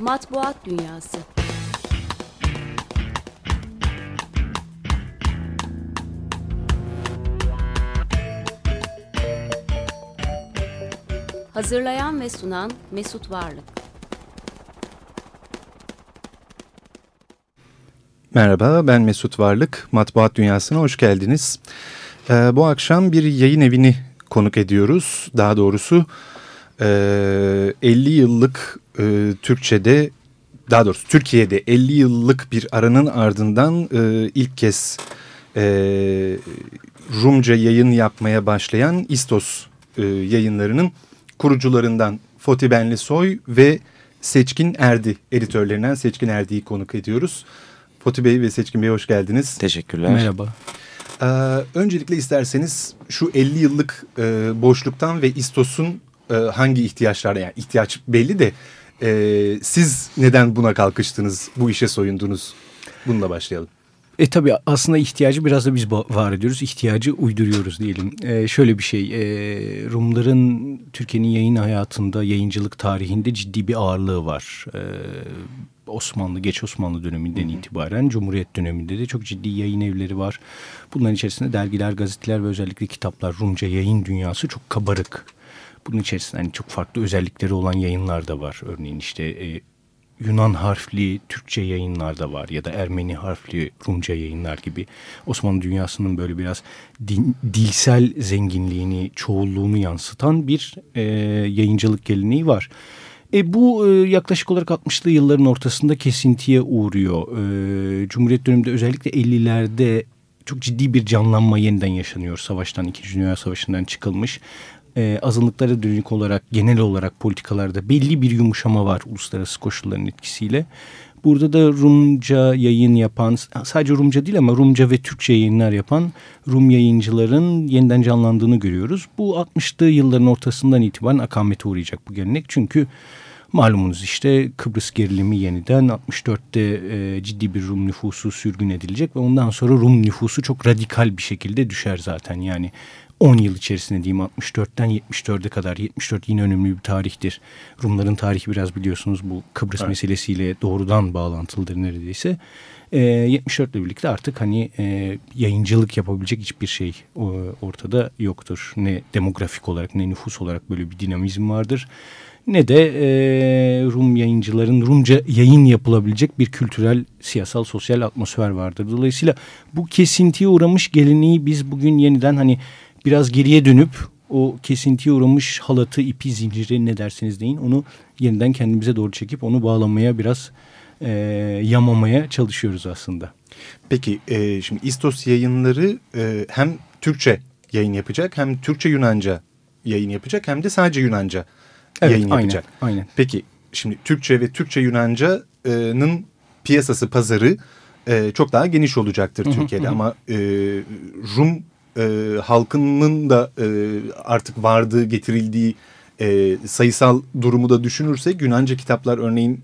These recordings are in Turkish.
Matbuat Dünyası Hazırlayan ve sunan Mesut Varlık Merhaba ben Mesut Varlık. Matbuat Dünyası'na hoş geldiniz. Ee, bu akşam bir yayın evini konuk ediyoruz. Daha doğrusu 50 yıllık e, Türkçe'de daha doğrusu Türkiye'de 50 yıllık bir aranın ardından e, ilk kez e, Rumca yayın yapmaya başlayan İstos e, yayınlarının kurucularından Foti Benli Soy ve Seçkin Erdi editörlerinden Seçkin Erdi'yi konuk ediyoruz. Foti Bey ve Seçkin Bey hoş geldiniz. Teşekkürler. Merhaba. Ee, öncelikle isterseniz şu 50 yıllık e, boşluktan ve İstos'un e, hangi ihtiyaçlara yani ihtiyaç belli de e, siz neden buna kalkıştınız, bu işe soyundunuz? Bununla başlayalım. E tabii aslında ihtiyacı biraz da biz var ediyoruz. İhtiyacı uyduruyoruz diyelim. E, şöyle bir şey. E, Rumların Türkiye'nin yayın hayatında, yayıncılık tarihinde ciddi bir ağırlığı var. E, Osmanlı, geç Osmanlı döneminden itibaren Cumhuriyet döneminde de çok ciddi yayın evleri var. Bunların içerisinde dergiler, gazeteler ve özellikle kitaplar, Rumca yayın dünyası çok kabarık. Bunun içerisinde hani çok farklı özellikleri olan yayınlar da var. Örneğin işte e, Yunan harfli Türkçe yayınlar da var ya da Ermeni harfli Rumca yayınlar gibi Osmanlı dünyasının böyle biraz din, dilsel zenginliğini, çoğulluğunu yansıtan bir e, yayıncılık geleneği var. E, bu e, yaklaşık olarak 60'lı yılların ortasında kesintiye uğruyor. E, Cumhuriyet döneminde özellikle 50'lerde çok ciddi bir canlanma yeniden yaşanıyor. Savaştan, İkinci Dünya Savaşı'ndan çıkılmış. E, azınlıklara dönük olarak genel olarak politikalarda belli bir yumuşama var uluslararası koşulların etkisiyle. Burada da Rumca yayın yapan, sadece Rumca değil ama Rumca ve Türkçe yayınlar yapan Rum yayıncıların yeniden canlandığını görüyoruz. Bu 60'lı yılların ortasından itibaren akamete uğrayacak bu gelenek. Çünkü malumunuz işte Kıbrıs gerilimi yeniden 64'te e, ciddi bir Rum nüfusu sürgün edilecek ve ondan sonra Rum nüfusu çok radikal bir şekilde düşer zaten. Yani 10 yıl içerisinde diyeyim 64'ten 74'e kadar 74 yine önemli bir tarihtir. Rumların tarihi biraz biliyorsunuz bu Kıbrıs evet. meselesiyle doğrudan bağlantılıdır neredeyse. E, 74 ile birlikte artık hani e, yayıncılık yapabilecek hiçbir şey e, ortada yoktur. Ne demografik olarak ne nüfus olarak böyle bir dinamizm vardır. Ne de e, Rum yayıncıların Rumca yayın yapılabilecek bir kültürel, siyasal, sosyal atmosfer vardır. Dolayısıyla bu kesintiye uğramış geleneği biz bugün yeniden hani biraz geriye dönüp o kesintiye uğramış halatı, ipi, zinciri ne derseniz deyin onu yeniden kendimize doğru çekip onu bağlamaya biraz e, yamamaya çalışıyoruz aslında. Peki e, şimdi İstos yayınları e, hem Türkçe yayın yapacak hem Türkçe Yunanca yayın yapacak hem de sadece Yunanca evet, yayın aynen, yapacak. Aynen. Peki şimdi Türkçe ve Türkçe Yunanca'nın piyasası, pazarı e, çok daha geniş olacaktır Türkiye'de ama e, Rum e, halkının da e, artık vardığı getirildiği e, sayısal durumu da düşünürsek Yunanca kitaplar örneğin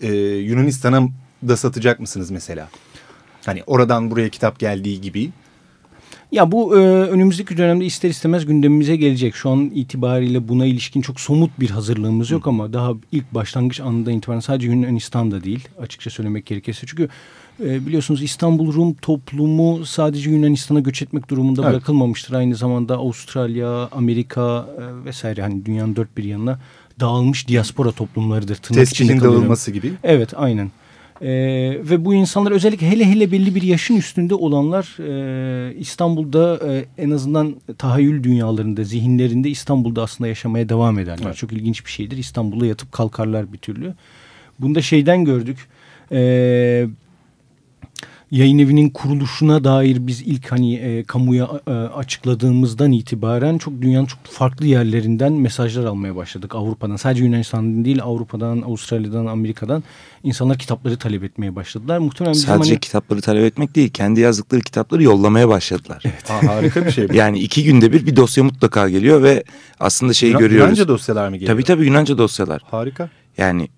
e, Yunanistan'a da satacak mısınız mesela? Hani oradan buraya kitap geldiği gibi. Ya bu e, önümüzdeki dönemde ister istemez gündemimize gelecek. Şu an itibariyle buna ilişkin çok somut bir hazırlığımız yok Hı. ama daha ilk başlangıç anında itibaren sadece Yunanistan'da değil açıkça söylemek gerekirse. Çünkü e, biliyorsunuz İstanbul Rum toplumu sadece Yunanistan'a göç etmek durumunda evet. bırakılmamıştır. Aynı zamanda Avustralya, Amerika e, vesaire hani dünyanın dört bir yanına dağılmış diaspora toplumlarıdır. Tırnak dağılması gibi. Evet aynen. Ee, ve bu insanlar özellikle hele hele belli bir yaşın üstünde olanlar e, İstanbul'da e, en azından tahayyül dünyalarında, zihinlerinde İstanbul'da aslında yaşamaya devam ederler. Evet. Çok ilginç bir şeydir. İstanbul'da yatıp kalkarlar bir türlü. Bunda şeyden gördük. E, yayın evinin kuruluşuna dair biz ilk hani e, kamuya e, açıkladığımızdan itibaren çok dünyanın çok farklı yerlerinden mesajlar almaya başladık Avrupa'dan. Sadece Yunanistan'dan değil Avrupa'dan, Avustralya'dan, Amerika'dan insanlar kitapları talep etmeye başladılar. Muhtemelen Sadece hani... kitapları talep etmek değil, kendi yazdıkları kitapları yollamaya başladılar. Evet. Aa, harika bir şey bu. yani iki günde bir bir dosya mutlaka geliyor ve aslında şeyi Yunan, görüyoruz. Yunanca dosyalar mı geliyor? Tabii tabii Yunanca dosyalar. Harika. Yani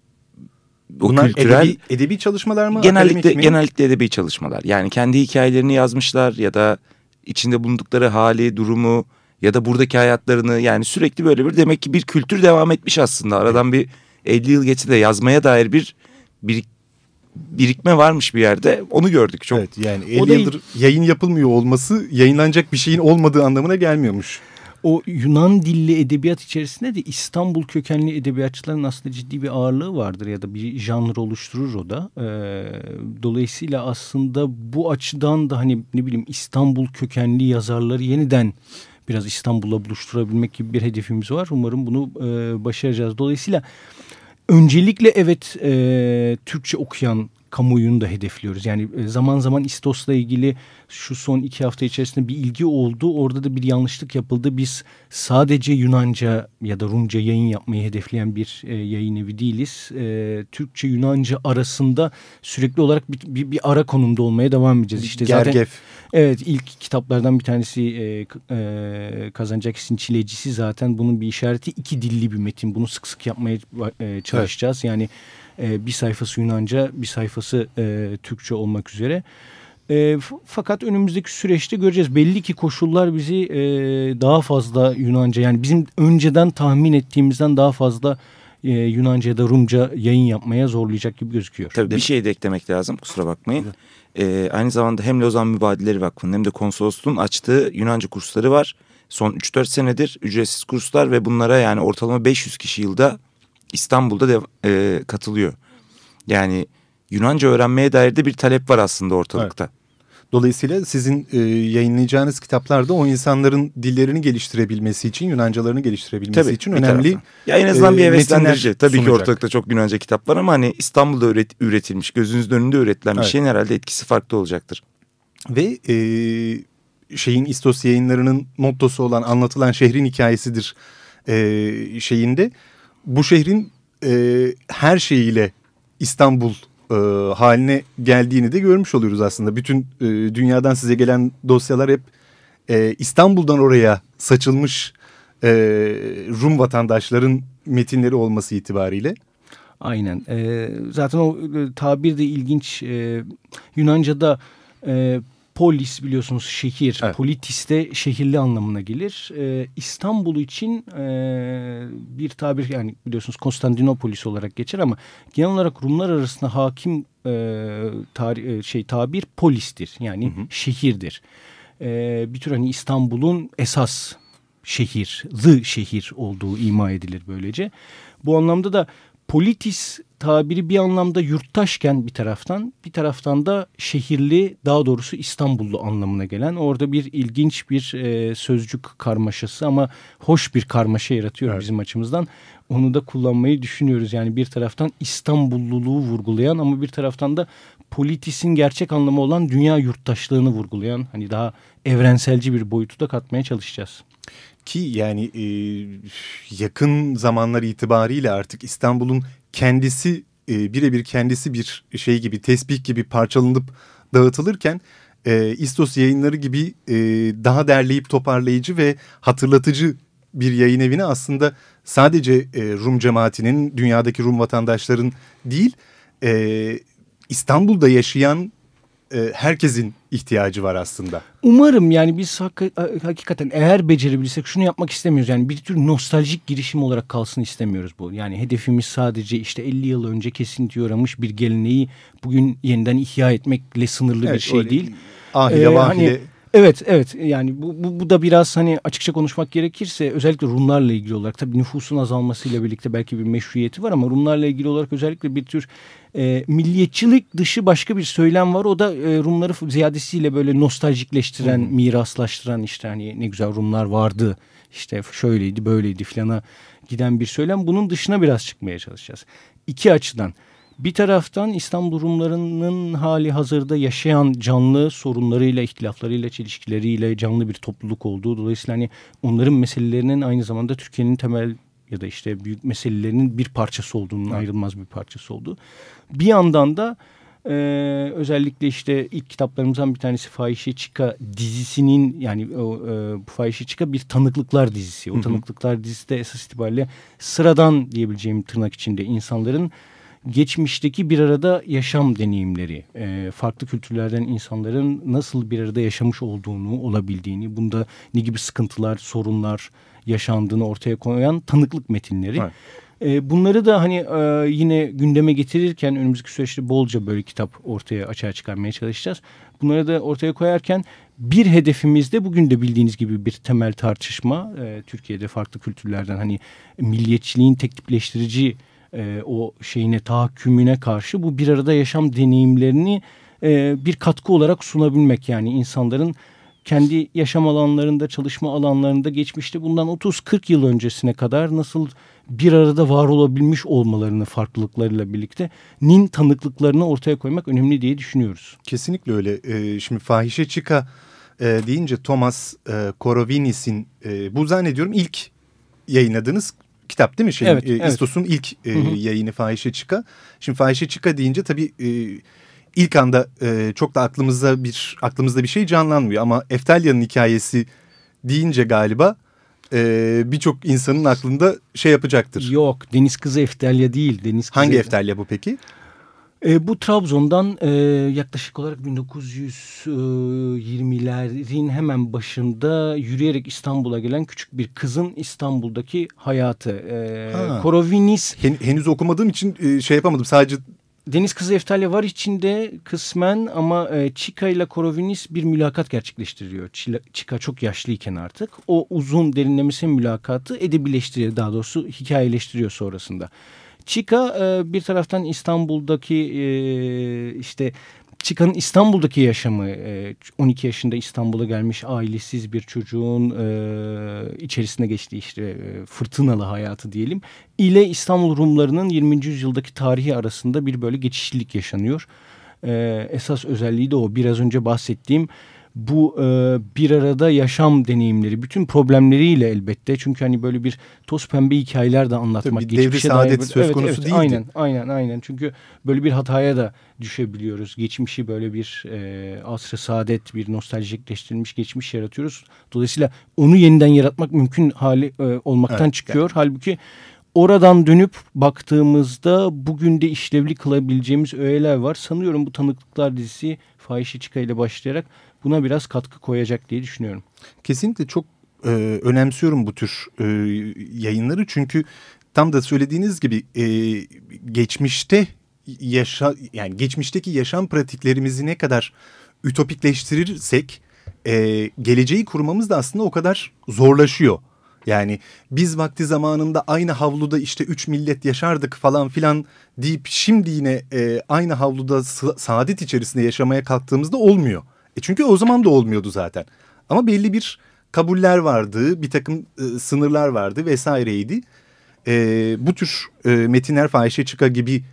o Bunlar kültürel edebi, edebi çalışmalar mı? Genellikle genellikle edebi çalışmalar. Yani kendi hikayelerini yazmışlar ya da içinde bulundukları hali, durumu ya da buradaki hayatlarını yani sürekli böyle bir demek ki bir kültür devam etmiş aslında. Aradan bir 50 yıl geçse de yazmaya dair bir bir birikme varmış bir yerde. Onu gördük çok. Evet yani 50 yıldır yayın yapılmıyor olması yayınlanacak bir şeyin olmadığı anlamına gelmiyormuş. O Yunan dilli edebiyat içerisinde de İstanbul kökenli edebiyatçıların aslında ciddi bir ağırlığı vardır ya da bir janr oluşturur o da. Ee, dolayısıyla aslında bu açıdan da hani ne bileyim İstanbul kökenli yazarları yeniden biraz İstanbul'la buluşturabilmek gibi bir hedefimiz var. Umarım bunu e, başaracağız. Dolayısıyla öncelikle evet e, Türkçe okuyan kamuoyunu da hedefliyoruz. Yani e, zaman zaman İstos'la ilgili şu son iki hafta içerisinde bir ilgi oldu. Orada da bir yanlışlık yapıldı. Biz sadece Yunanca ya da Rumca yayın yapmayı hedefleyen bir e, yayın evi değiliz. E, Türkçe Yunanca arasında sürekli olarak bir, bir, bir ara konumda olmaya devam edeceğiz. İşte Gergef. zaten Evet ilk kitaplardan bir tanesi e, e, Kazancakis'in Çilecisi zaten bunun bir işareti iki dilli bir metin. Bunu sık sık yapmaya e, çalışacağız. Evet. Yani e, bir sayfası Yunanca bir sayfası e, Türkçe olmak üzere. E, fakat önümüzdeki süreçte göreceğiz. Belli ki koşullar bizi e, daha fazla Yunanca yani bizim önceden tahmin ettiğimizden daha fazla e, Yunanca ya da Rumca yayın yapmaya zorlayacak gibi gözüküyor. Tabii bir şey de eklemek lazım kusura bakmayın. Evet. E, aynı zamanda hem Lozan Mübadilleri Vakfı'nın hem de konsolosluğun açtığı Yunanca kursları var. Son 3-4 senedir ücretsiz kurslar ve bunlara yani ortalama 500 kişi yılda İstanbul'da de, e, katılıyor. Yani Yunanca öğrenmeye dair de bir talep var aslında ortalıkta. Evet. Dolayısıyla sizin e, yayınlayacağınız kitaplarda o insanların dillerini geliştirebilmesi için, Yunancalarını geliştirebilmesi Tabii, için önemli. Taraftan. Ya en azından e, bir heveslendirici. Tabii sunacak. ki ortalıkta çok Yunanca kitap var ama hani İstanbul'da üret, üretilmiş, gözünüzün önünde üretilen evet. bir şeyin herhalde etkisi farklı olacaktır. Ve e, şeyin İstos yayınlarının mottosu olan anlatılan şehrin hikayesidir e, şeyinde. Bu şehrin e, her şeyiyle İstanbul e, haline geldiğini de görmüş oluyoruz aslında. Bütün e, dünyadan size gelen dosyalar hep e, İstanbul'dan oraya saçılmış e, Rum vatandaşların metinleri olması itibariyle. Aynen. E, zaten o e, tabir de ilginç. E, Yunanca'da e, polis biliyorsunuz şehir. Evet. Politis de şehirli anlamına gelir. Ee, İstanbul için e, bir tabir yani biliyorsunuz Konstantinopolis olarak geçer ama genel olarak Rumlar arasında hakim e, tarih, e, şey tabir polistir. Yani hı hı. şehirdir. E, bir tür hani İstanbul'un esas şehir, the şehir olduğu ima edilir böylece. Bu anlamda da politis tabiri bir anlamda yurttaşken bir taraftan bir taraftan da şehirli daha doğrusu İstanbullu anlamına gelen orada bir ilginç bir e, sözcük karmaşası ama hoş bir karmaşa yaratıyor evet. bizim açımızdan. Onu da kullanmayı düşünüyoruz. Yani bir taraftan İstanbulluluğu vurgulayan ama bir taraftan da politisin gerçek anlamı olan dünya yurttaşlığını vurgulayan hani daha evrenselci bir boyutu da katmaya çalışacağız. Ki yani e, yakın zamanlar itibariyle artık İstanbul'un kendisi e, birebir kendisi bir şey gibi tesbih gibi parçalanıp dağıtılırken e, İstos yayınları gibi e, daha derleyip toparlayıcı ve hatırlatıcı bir yayın evine aslında sadece e, Rum cemaatinin dünyadaki Rum vatandaşların değil e, İstanbul'da yaşayan e, herkesin ihtiyacı var aslında. Umarım yani biz hak, hakikaten eğer becerebilirsek şunu yapmak istemiyoruz. Yani bir tür nostaljik girişim olarak kalsın istemiyoruz bu. Yani hedefimiz sadece işte 50 yıl önce kesintiye uğramış bir geleneği bugün yeniden ihya etmekle sınırlı evet, bir şey değil. Ahile ee, vahile. Hani, Evet evet yani bu, bu, bu da biraz hani açıkça konuşmak gerekirse özellikle Rumlarla ilgili olarak tabii nüfusun azalmasıyla birlikte belki bir meşruiyeti var ama Rumlarla ilgili olarak özellikle bir tür e, milliyetçilik dışı başka bir söylem var. O da e, Rumları ziyadesiyle böyle nostaljikleştiren, hmm. miraslaştıran işte hani ne güzel Rumlar vardı işte şöyleydi böyleydi filana giden bir söylem. Bunun dışına biraz çıkmaya çalışacağız. İki açıdan. Bir taraftan İstanbul Rumlarının hali hazırda yaşayan canlı sorunlarıyla, ihtilaflarıyla, çelişkileriyle canlı bir topluluk olduğu. Dolayısıyla hani onların meselelerinin aynı zamanda Türkiye'nin temel ya da işte büyük meselelerinin bir parçası olduğunun ayrılmaz bir parçası olduğu. Bir yandan da e, özellikle işte ilk kitaplarımızdan bir tanesi Fahişe Çıka dizisinin yani o e, Fahişe Çıka bir tanıklıklar dizisi. O tanıklıklar dizisi de esas itibariyle sıradan diyebileceğim tırnak içinde insanların geçmişteki bir arada yaşam deneyimleri, e, farklı kültürlerden insanların nasıl bir arada yaşamış olduğunu, olabildiğini, bunda ne gibi sıkıntılar, sorunlar yaşandığını ortaya koyan tanıklık metinleri. Evet. E, bunları da hani e, yine gündeme getirirken önümüzdeki süreçte bolca böyle kitap ortaya açığa çıkarmaya çalışacağız. Bunları da ortaya koyarken bir hedefimiz de bugün de bildiğiniz gibi bir temel tartışma. E, Türkiye'de farklı kültürlerden hani milliyetçiliğin tek tipleştirici e, o şeyine tahakkümüne karşı bu bir arada yaşam deneyimlerini bir katkı olarak sunabilmek. Yani insanların kendi yaşam alanlarında, çalışma alanlarında geçmişte bundan 30-40 yıl öncesine kadar nasıl bir arada var olabilmiş olmalarını farklılıklarıyla birlikte nin tanıklıklarını ortaya koymak önemli diye düşünüyoruz. Kesinlikle öyle. Ee, şimdi Fahişe Çıka e, deyince Thomas e, Korovinis'in e, bu zannediyorum ilk yayınladığınız kitap değil mi? Şey, evet, e, evet. İstos'un ilk e, hı hı. yayını Fahişe Çıka. Şimdi Fahişe Çıka deyince tabii e, ilk anda e, çok da aklımızda bir aklımızda bir şey canlanmıyor ama Eftelya'nın hikayesi deyince galiba e, birçok insanın aklında şey yapacaktır. Yok Deniz Kızı Eftelya değil. Deniz Kızı... Hangi Eftelya bu peki? E, bu Trabzon'dan e, yaklaşık olarak 1920'lerin hemen başında yürüyerek İstanbul'a gelen küçük bir kızın İstanbul'daki hayatı. E, Korovinis... Hen, henüz okumadığım için e, şey yapamadım sadece Deniz Kızı Eftalya var içinde kısmen ama e, Chica ile Korovinis bir mülakat gerçekleştiriyor. Chica çok yaşlıyken artık o uzun derinlemesi mülakatı edebileştiriyor daha doğrusu hikayeleştiriyor sonrasında. Chica e, bir taraftan İstanbul'daki e, işte Chica'nın İstanbul'daki yaşamı 12 yaşında İstanbul'a gelmiş ailesiz bir çocuğun içerisinde geçtiği işte fırtınalı hayatı diyelim ile İstanbul Rumlarının 20. yüzyıldaki tarihi arasında bir böyle geçişlilik yaşanıyor. Esas özelliği de o biraz önce bahsettiğim bu e, bir arada yaşam deneyimleri bütün problemleriyle elbette çünkü hani böyle bir toz pembe hikayeler de anlatmak Tabii devri saadet dair, söz evet, konusu evet, değildi. Aynen aynen aynen çünkü böyle bir hataya da düşebiliyoruz. Geçmişi böyle bir e, asrı saadet bir nostaljikleştirilmiş geçmiş yaratıyoruz. Dolayısıyla onu yeniden yaratmak mümkün hali e, olmaktan evet, çıkıyor. Yani. Halbuki oradan dönüp baktığımızda bugün de işlevli kılabileceğimiz öğeler var. Sanıyorum bu tanıklıklar dizisi Fahişe Çıka ile başlayarak buna biraz katkı koyacak diye düşünüyorum. Kesinlikle çok e, önemsiyorum bu tür e, yayınları çünkü tam da söylediğiniz gibi e, geçmişte yaşa yani geçmişteki yaşam pratiklerimizi ne kadar ütopikleştirirsek e, geleceği kurmamız da aslında o kadar zorlaşıyor. Yani biz vakti zamanında aynı havluda işte üç millet yaşardık falan filan deyip şimdi yine e, aynı havluda saadet içerisinde yaşamaya kalktığımızda olmuyor. E çünkü o zaman da olmuyordu zaten. Ama belli bir kabuller vardı, bir takım e, sınırlar vardı vesaireydi. E, bu tür e, metinler fahişe çıka gibi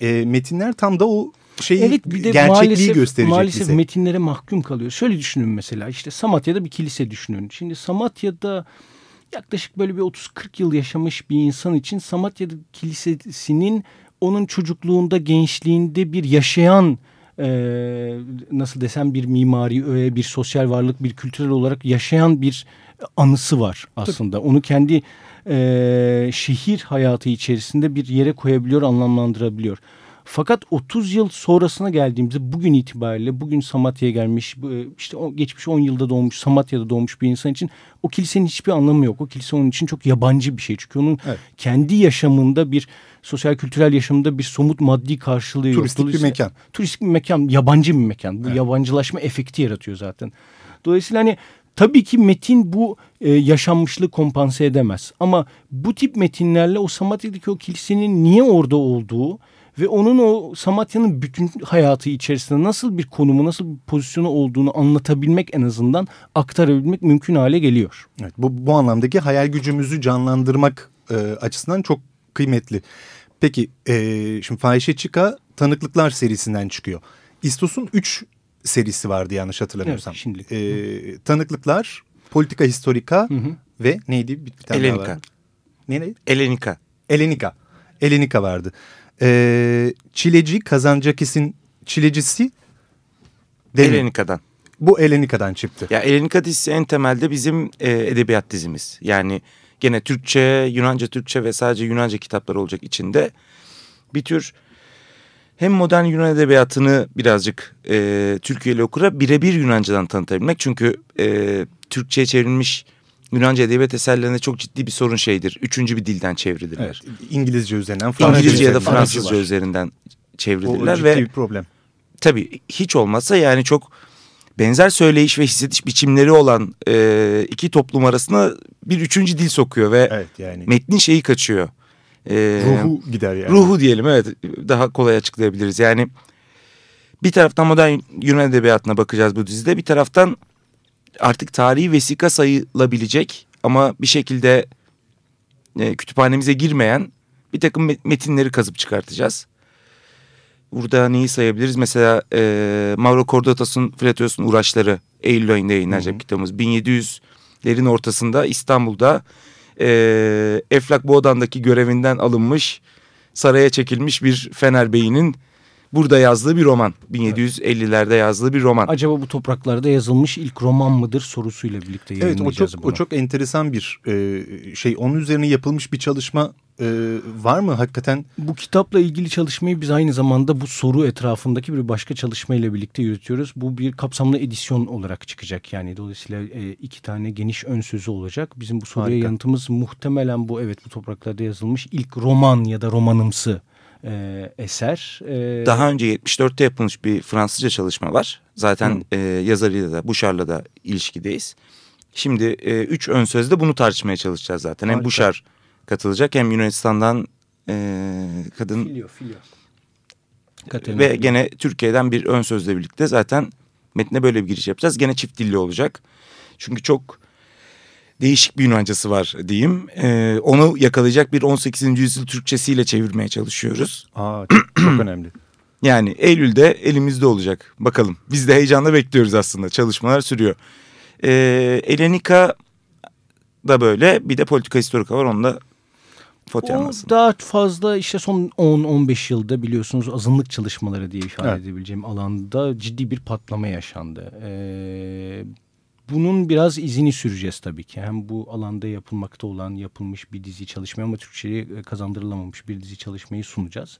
e, metinler tam da o şeyi evet, bir de gerçekliği maalesef, gösterecek maalesef bize. metinlere mahkum kalıyor. Şöyle düşünün mesela işte Samatya'da bir kilise düşünün. Şimdi Samatya'da yaklaşık böyle bir 30-40 yıl yaşamış bir insan için Samatya'da kilisesinin onun çocukluğunda, gençliğinde bir yaşayan e, nasıl desem bir mimari öğe, bir sosyal varlık, bir kültürel olarak yaşayan bir anısı var aslında. Tabii. Onu kendi e, şehir hayatı içerisinde bir yere koyabiliyor, anlamlandırabiliyor. Fakat 30 yıl sonrasına geldiğimizde bugün itibariyle bugün Samatya'ya gelmiş işte geçmiş 10 yılda doğmuş Samatya'da doğmuş bir insan için o kilisenin hiçbir anlamı yok. O kilise onun için çok yabancı bir şey. Çünkü onun evet. kendi yaşamında bir sosyal kültürel yaşamında bir somut maddi karşılığı turistik yok. bir mekan. Turistik bir mekan, yabancı bir mekan. Bu evet. yabancılaşma efekti yaratıyor zaten. Dolayısıyla hani Tabii ki metin bu e, yaşanmışlığı kompanse edemez. Ama bu tip metinlerle o Samatya'daki o kilisenin niye orada olduğu ve onun o Samatya'nın bütün hayatı içerisinde nasıl bir konumu, nasıl bir pozisyonu olduğunu anlatabilmek en azından aktarabilmek mümkün hale geliyor. Evet, bu, bu anlamdaki hayal gücümüzü canlandırmak e, açısından çok kıymetli. Peki e, şimdi Fahişe Çıka tanıklıklar serisinden çıkıyor. İstos'un üç serisi vardı yanlış hatırlamıyorsam. Evet, şimdilik. E, tanıklıklar, politika historika hı hı. ve neydi? Bir, bir tane Elenika. Daha var. Ne, ne? Elenika. Elenika. Elenika vardı. E, Çileci Kazancakis'in Çilecisi Elenika'dan. Bu Elenika'dan çıktı. Ya Elenika dizisi en temelde bizim e, edebiyat dizimiz. Yani gene Türkçe, Yunanca, Türkçe ve sadece Yunanca kitaplar olacak içinde. Bir tür hem modern Yunan edebiyatını birazcık e, Türkiye'li okura birebir Yunanca'dan tanıtabilmek. Çünkü e, Türkçe'ye çevrilmiş Yunanca edebiyat eserlerinde çok ciddi bir sorun şeydir. Üçüncü bir dilden çevrilirler. Evet, İngilizce üzerinden, Fransızca İngilizce ya da. Fransızca üzerinden O, o çevrilirler ciddi ve bir problem. tabii hiç olmazsa yani çok benzer söyleyiş ve hissediş biçimleri olan e, iki toplum arasında bir üçüncü dil sokuyor ve Evet yani metnin şeyi kaçıyor. E, ruhu gider yani. Ruhu diyelim evet daha kolay açıklayabiliriz. Yani bir taraftan modern Yunan edebiyatına bakacağız bu dizide. Bir taraftan artık tarihi vesika sayılabilecek ama bir şekilde e, kütüphanemize girmeyen bir takım met- metinleri kazıp çıkartacağız. Burada neyi sayabiliriz? Mesela e, Mauro Cordatos'un Flatös'ün uğraşları Eylül ayında yayınlanacak Hı hı. kitabımız. 1700'lerin ortasında İstanbul'da e, Eflak Boğdan'daki görevinden alınmış saraya çekilmiş bir Fener Bey'inin burada yazdığı bir roman. 1750'lerde yazdığı bir roman. Acaba bu topraklarda yazılmış ilk roman mıdır sorusuyla birlikte Evet o yayınlayacağız çok bunu. o çok enteresan bir e, şey. Onun üzerine yapılmış bir çalışma e, var mı hakikaten? Bu kitapla ilgili çalışmayı biz aynı zamanda bu soru etrafındaki bir başka çalışmayla birlikte yürütüyoruz. Bu bir kapsamlı edisyon olarak çıkacak. Yani dolayısıyla e, iki tane geniş ön sözü olacak. Bizim bu soruya Harika. yanıtımız muhtemelen bu evet bu topraklarda yazılmış ilk roman ya da romanımsı e, eser. E, Daha önce 74'te yapılmış bir Fransızca çalışma var. Zaten Hı. e, yazarıyla da Buşar'la da ilişkideyiz. Şimdi e, üç ön sözde bunu tartışmaya çalışacağız zaten. Hem Harika. Buşar katılacak hem Yunanistan'dan e, kadın Filio, Filio. Katerina ve gene Türkiye'den bir ön sözle birlikte zaten metne böyle bir giriş yapacağız. Gene çift dilli olacak. Çünkü çok değişik bir Yunancası var diyeyim. E, onu yakalayacak bir 18. yüzyıl Türkçesiyle çevirmeye çalışıyoruz. Aa çok, çok önemli. Yani Eylül'de elimizde olacak. Bakalım. Biz de heyecanla bekliyoruz aslında. Çalışmalar sürüyor. Ee, Elenika da böyle. Bir de politika historika var. Onu da anlatsın. daha fazla işte son 10-15 yılda biliyorsunuz azınlık çalışmaları diye ifade Evet. edebileceğim alanda ciddi bir patlama yaşandı. Ee, bunun biraz izini süreceğiz tabii ki. Hem bu alanda yapılmakta olan yapılmış bir dizi çalışmayı ama Türkçe'ye kazandırılamamış bir dizi çalışmayı sunacağız.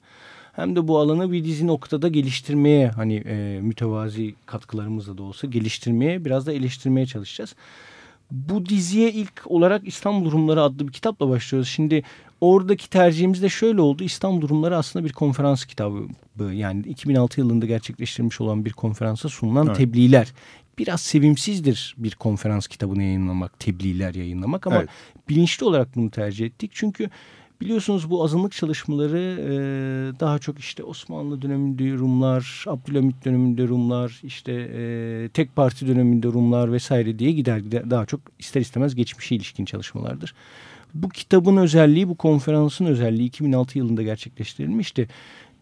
Hem de bu alanı bir dizi noktada geliştirmeye hani e, mütevazi katkılarımızla da olsa geliştirmeye biraz da eleştirmeye çalışacağız. Bu diziye ilk olarak İstanbul Rumları adlı bir kitapla başlıyoruz. Şimdi oradaki tercihimiz de şöyle oldu. İstanbul Rumları aslında bir konferans kitabı. Yani 2006 yılında gerçekleştirilmiş olan bir konferansa sunulan Evet. tebliğler. Biraz sevimsizdir bir konferans kitabını yayınlamak, tebliğler yayınlamak ama Evet. bilinçli olarak bunu tercih ettik. Çünkü biliyorsunuz bu azınlık çalışmaları e, daha çok işte Osmanlı döneminde Rumlar, Abdülhamit döneminde Rumlar, işte e, tek parti döneminde Rumlar vesaire diye gider gider daha çok ister istemez geçmişe ilişkin çalışmalardır. Bu kitabın özelliği, bu konferansın özelliği 2006 yılında gerçekleştirilmişti.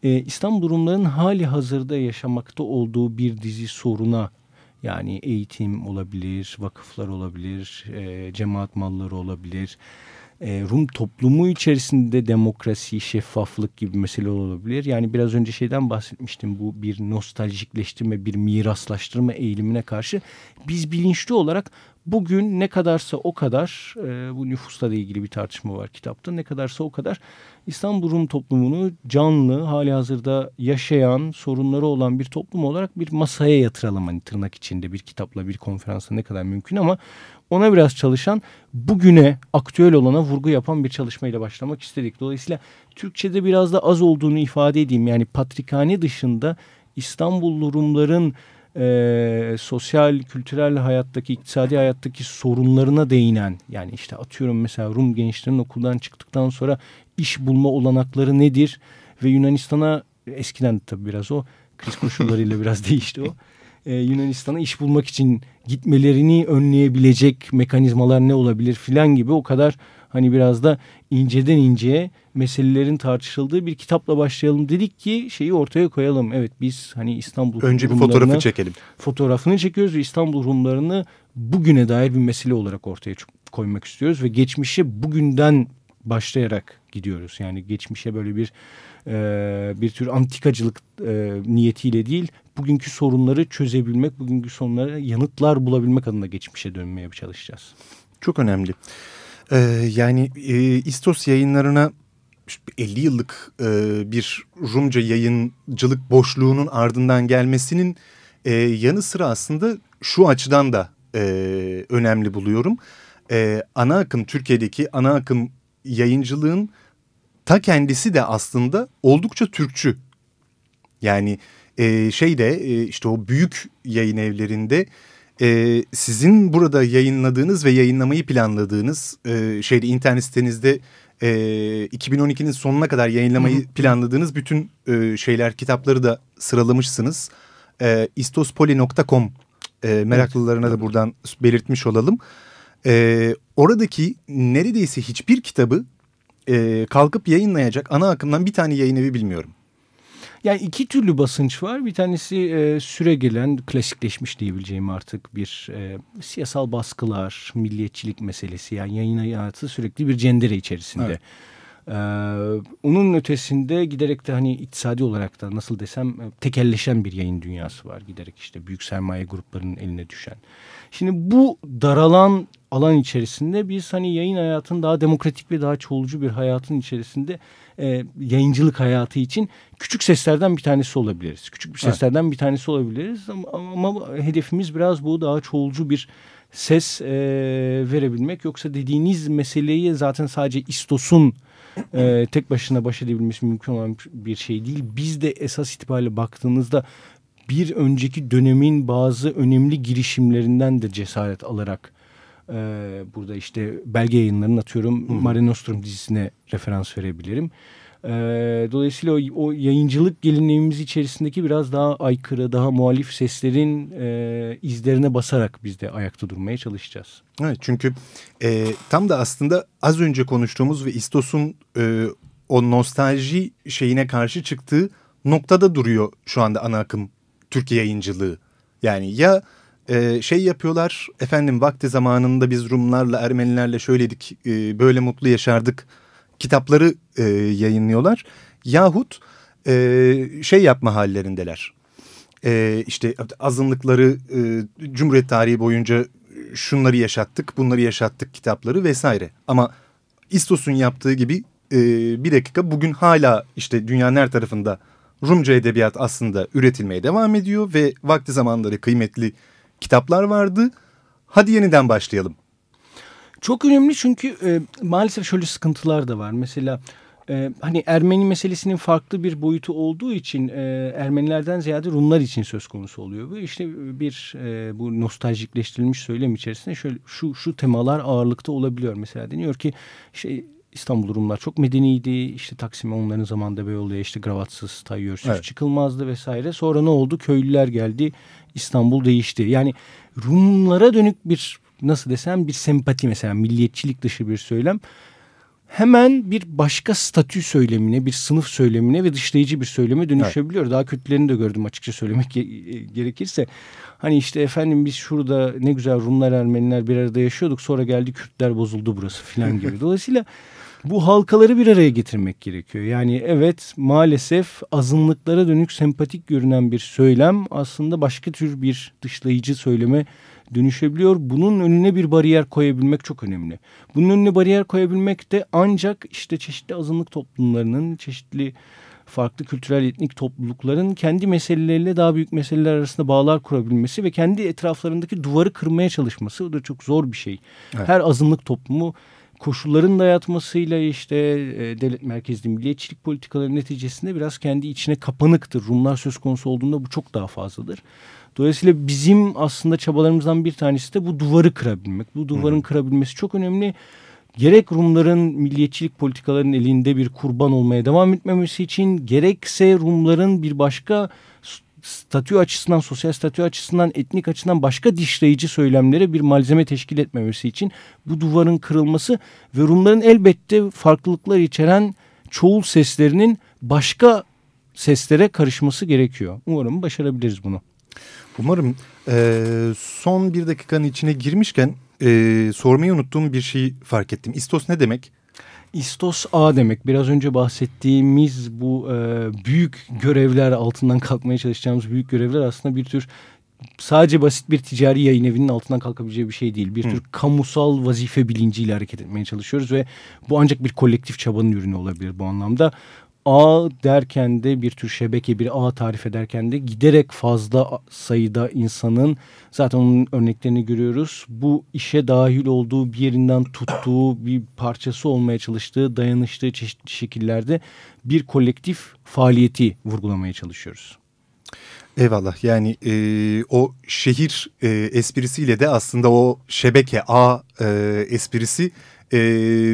E, İstanbul Rumların hali hazırda yaşamakta olduğu bir dizi soruna yani eğitim olabilir, vakıflar olabilir, e, cemaat malları olabilir. E, Rum toplumu içerisinde demokrasi, şeffaflık gibi mesele olabilir. Yani biraz önce şeyden bahsetmiştim bu bir nostaljikleştirme, bir miraslaştırma eğilimine karşı biz bilinçli olarak bugün ne kadarsa o kadar e, bu nüfusla da ilgili bir tartışma var kitapta ne kadarsa o kadar İstanbul Rum toplumunu canlı hali hazırda yaşayan sorunları olan bir toplum olarak bir masaya yatıralım hani tırnak içinde bir kitapla bir konferansla ne kadar mümkün ama ona biraz çalışan bugüne aktüel olana vurgu yapan bir çalışmayla başlamak istedik. Dolayısıyla Türkçe'de biraz da az olduğunu ifade edeyim yani patrikhane dışında İstanbullu Rumların e, sosyal, kültürel hayattaki, iktisadi hayattaki sorunlarına değinen yani işte atıyorum mesela Rum gençlerin okuldan çıktıktan sonra iş bulma olanakları nedir ve Yunanistan'a eskiden tabii biraz o kriz koşullarıyla biraz değişti o. Ee, Yunanistan'a iş bulmak için gitmelerini önleyebilecek mekanizmalar ne olabilir filan gibi o kadar hani biraz da inceden inceye meselelerin tartışıldığı bir kitapla başlayalım dedik ki şeyi ortaya koyalım. Evet biz hani İstanbul Önce bir fotoğrafı çekelim. fotoğrafını çekiyoruz ve İstanbul Rumlarını bugüne dair bir mesele olarak ortaya koymak istiyoruz ve geçmişe bugünden başlayarak gidiyoruz. Yani geçmişe böyle bir e, bir tür antikacılık e, niyetiyle değil, bugünkü sorunları çözebilmek, bugünkü sorunlara yanıtlar bulabilmek adına geçmişe dönmeye çalışacağız. Çok önemli. Ee, yani e, İstos yayınlarına işte 50 yıllık e, bir Rumca yayıncılık boşluğunun ardından gelmesinin e, yanı sıra aslında şu açıdan da e, önemli buluyorum. e, ana akım Türkiye'deki ana akım yayıncılığın ta kendisi de aslında oldukça Türkçü. Yani e, şeyde e, işte o büyük yayın evlerinde e, sizin burada yayınladığınız ve yayınlamayı planladığınız e, şeyde internet sitenizde e, 2012'nin sonuna kadar yayınlamayı planladığınız bütün e, şeyler kitapları da sıralamışsınız. E, istospoli.com e, meraklılarına da buradan belirtmiş olalım. E, oradaki neredeyse hiçbir kitabı e, kalkıp yayınlayacak ana akımdan bir tane yayın evi bilmiyorum. Yani iki türlü basınç var. Bir tanesi e, süre gelen, klasikleşmiş diyebileceğim artık bir e, siyasal baskılar, milliyetçilik meselesi. Yani yayın hayatı sürekli bir cendere içerisinde. Evet. Ee, onun ötesinde giderek de hani iktisadi olarak da nasıl desem e, tekelleşen bir yayın dünyası var. Giderek işte büyük sermaye gruplarının eline düşen. Şimdi bu daralan alan içerisinde biz hani yayın hayatının daha demokratik ve daha çoğulcu bir hayatın içerisinde e, yayıncılık hayatı için küçük seslerden bir tanesi olabiliriz. Küçük bir seslerden evet. bir tanesi olabiliriz ama, ama hedefimiz biraz bu daha çoğulcu bir ses e, verebilmek. Yoksa dediğiniz meseleyi zaten sadece İstos'un e, tek başına baş edebilmesi mümkün olan bir şey değil. Biz de esas itibariyle baktığınızda bir önceki dönemin bazı önemli girişimlerinden de cesaret alarak e, burada işte belge yayınlarının atıyorum hmm. Mare Nostrum dizisine referans verebilirim. E, dolayısıyla o, o yayıncılık geleneğimiz içerisindeki biraz daha aykırı, daha muhalif seslerin e, izlerine basarak biz de ayakta durmaya çalışacağız. Evet çünkü e, tam da aslında az önce konuştuğumuz ve İstos'un e, o nostalji şeyine karşı çıktığı noktada duruyor şu anda ana akım Türkiye yayıncılığı. Yani ya e, şey yapıyorlar efendim vakti zamanında biz Rumlarla Ermenilerle şöyledik e, böyle mutlu yaşardık kitapları e, yayınlıyorlar. Yahut e, şey yapma hallerindeler. E, işte azınlıkları e, Cumhuriyet tarihi boyunca şunları yaşattık bunları yaşattık kitapları vesaire. Ama İstos'un yaptığı gibi e, bir dakika bugün hala işte dünyanın her tarafında Rumca edebiyat aslında üretilmeye devam ediyor ve vakti zamanları kıymetli kitaplar vardı. Hadi yeniden başlayalım. Çok önemli çünkü e, maalesef şöyle sıkıntılar da var. Mesela e, hani Ermeni meselesinin farklı bir boyutu olduğu için e, Ermenilerden ziyade Rumlar için söz konusu oluyor. Ve işte bir e, bu nostaljikleştirilmiş söylem içerisinde şöyle şu şu temalar ağırlıkta olabiliyor. Mesela deniyor ki şey İstanbul Rumlar çok medeniydi. İşte Taksim onların zamanında Beyoğlu'ya işte gravatsız, tayyörsüz evet. çıkılmazdı vesaire. Sonra ne oldu? Köylüler geldi. İstanbul değişti. Yani Rumlara dönük bir nasıl desem bir sempati mesela milliyetçilik dışı bir söylem hemen bir başka statü söylemine, bir sınıf söylemine ve dışlayıcı bir söyleme dönüşebiliyor. Evet. Daha kötülerini de gördüm açıkça söylemek gerekirse. Hani işte efendim biz şurada ne güzel Rumlar, Ermeniler bir arada yaşıyorduk. Sonra geldi Kürtler bozuldu burası falan gibi. Dolayısıyla bu halkaları bir araya getirmek gerekiyor. Yani evet maalesef azınlıklara dönük sempatik görünen bir söylem aslında başka tür bir dışlayıcı söyleme dönüşebiliyor. Bunun önüne bir bariyer koyabilmek çok önemli. Bunun önüne bariyer koyabilmek de ancak işte çeşitli azınlık toplumlarının, çeşitli farklı kültürel etnik toplulukların kendi meseleleriyle daha büyük meseleler arasında bağlar kurabilmesi ve kendi etraflarındaki duvarı kırmaya çalışması. O da çok zor bir şey. Evet. Her azınlık toplumu koşulların dayatmasıyla işte e, devlet merkezli milliyetçilik politikaları neticesinde biraz kendi içine kapanıktır. Rumlar söz konusu olduğunda bu çok daha fazladır. Dolayısıyla bizim aslında çabalarımızdan bir tanesi de bu duvarı kırabilmek. Bu duvarın kırabilmesi çok önemli. Gerek Rumların milliyetçilik politikalarının elinde bir kurban olmaya devam etmemesi için gerekse Rumların bir başka statü açısından, sosyal statü açısından, etnik açısından başka dişleyici söylemlere bir malzeme teşkil etmemesi için bu duvarın kırılması ve Rumların elbette farklılıklar içeren çoğul seslerinin başka seslere karışması gerekiyor. Umarım başarabiliriz bunu. Umarım e, son bir dakikanın içine girmişken e, sormayı unuttuğum bir şey fark ettim. İstos ne demek? İstos A demek. Biraz önce bahsettiğimiz bu e, büyük görevler altından kalkmaya çalışacağımız büyük görevler aslında bir tür sadece basit bir ticari yayın evinin altından kalkabileceği bir şey değil. Bir Hı. tür kamusal vazife bilinciyle hareket etmeye çalışıyoruz ve bu ancak bir kolektif çabanın ürünü olabilir bu anlamda. Ağ derken de bir tür şebeke bir ağ tarif ederken de giderek fazla sayıda insanın zaten onun örneklerini görüyoruz. Bu işe dahil olduğu bir yerinden tuttuğu bir parçası olmaya çalıştığı dayanıştığı çeşitli şekillerde bir kolektif faaliyeti vurgulamaya çalışıyoruz. Eyvallah yani e, o şehir e, esprisiyle de aslında o şebeke ağ e, esprisi e,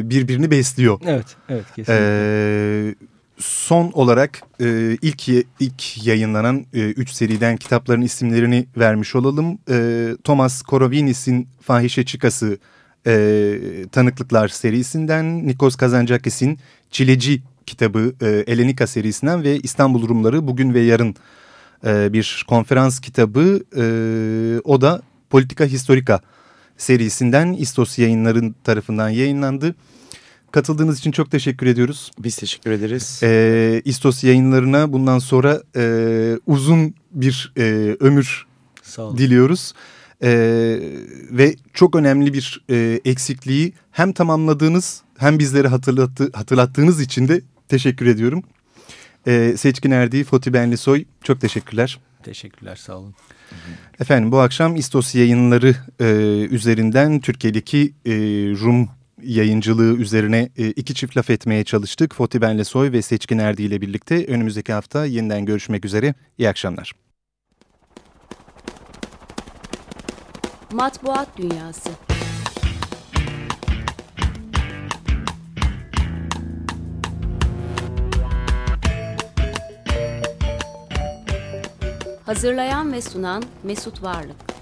birbirini besliyor. Evet, evet kesinlikle. E, son olarak e, ilk ilk yayınlanan 3 e, seriden kitapların isimlerini vermiş olalım. E, Thomas Korovinis'in Fahişe Çıkası e, Tanıklıklar serisinden, Nikos Kazancakis'in Çileci kitabı e, Elenika serisinden ve İstanbul Rumları Bugün ve Yarın e, bir konferans kitabı. E, o da Politika Historika serisinden İstos yayınların tarafından yayınlandı. Katıldığınız için çok teşekkür ediyoruz. Biz teşekkür ederiz. E, İstos yayınlarına bundan sonra e, uzun bir e, ömür diliyoruz. E, ve çok önemli bir e, eksikliği hem tamamladığınız hem bizlere hatırlattı, hatırlattığınız için de teşekkür ediyorum. E, Seçkin Erdi, Foti Benlisoy çok teşekkürler. Teşekkürler sağ olun. Efendim bu akşam İstos yayınları e, üzerinden Türkiye'deki e, Rum yayıncılığı üzerine e, iki çift laf etmeye çalıştık. Foti Benlesoy ve Seçkin Erdi ile birlikte önümüzdeki hafta yeniden görüşmek üzere. İyi akşamlar. Matbuat Dünyası Hazırlayan ve sunan Mesut Varlık